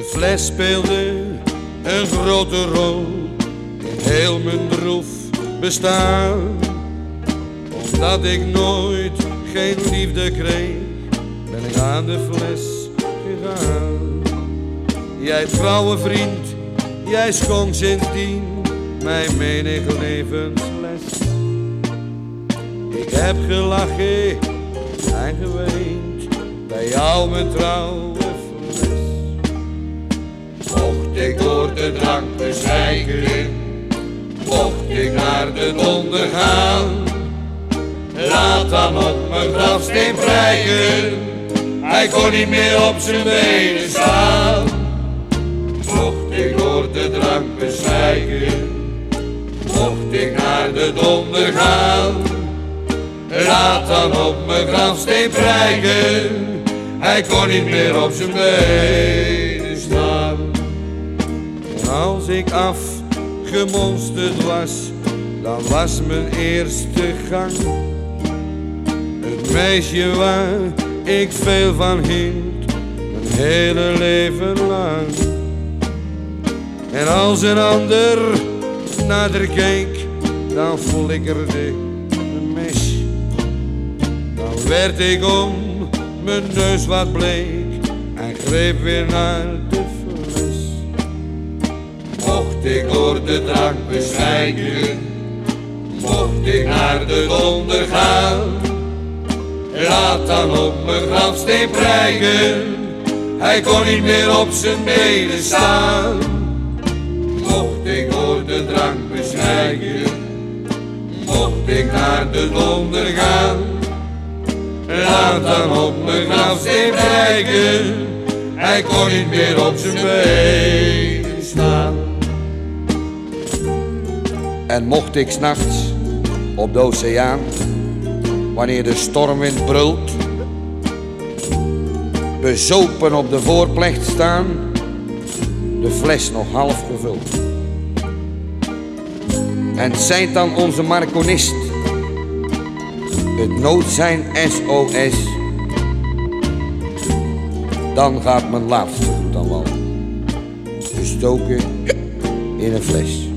fles speelde een grote rol in heel mijn droef bestaan. Omdat ik nooit geen liefde kreeg, ben ik aan de fles gegaan. Jij trouwe vriend, jij schonk sindsdien mijn menig levensles. Ik heb gelachen en geweend bij jou mijn trouwe de drank bezwijken, mocht ik naar de donder gaan. Laat dan op mijn grafsteen prijken, hij kon niet meer op zijn benen staan. Mocht ik door de drank bezwijken, mocht ik naar de donder gaan. Laat dan op mijn grafsteen prijken, hij kon niet meer op zijn benen staan. En als ik afgemonsterd was, dan was mijn eerste gang. Het meisje waar ik veel van hield, mijn hele leven lang. En als een ander haar keek, dan flikkerde een mes. Dan werd ik om mijn neus wat bleek en greep weer naar de. Mocht ik door de drank bezwijken, mocht ik naar de donder gaan. Laat dan op mijn grafsteen prijken, hij kon niet meer op zijn benen staan. Mocht ik door de drank bezwijken, mocht ik naar de donder gaan. Laat dan op mijn grafsteen prijken, hij kon niet meer op zijn benen staan. En mocht ik s'nachts op de oceaan, wanneer de stormwind brult, bezopen op de voorplecht staan, de fles nog half gevuld. En zijt dan onze marconist, het nood zijn SOS, dan gaat mijn laatste goed aan wal, gestoken in een fles.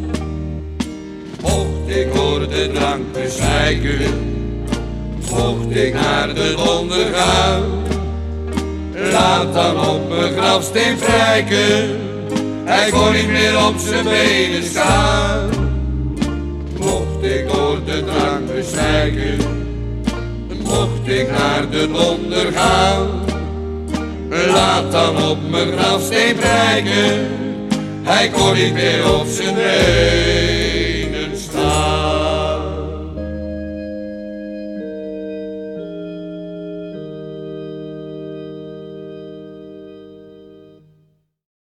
Mocht ik door de drank bezwijken, mocht ik naar de donder gaan. Laat dan op mijn grafsteen prijken, hij kon niet meer op zijn benen staan. Mocht ik door de drank bezwijken, mocht ik naar de donder gaan. Laat dan op mijn grafsteen prijken, hij kon niet meer op zijn benen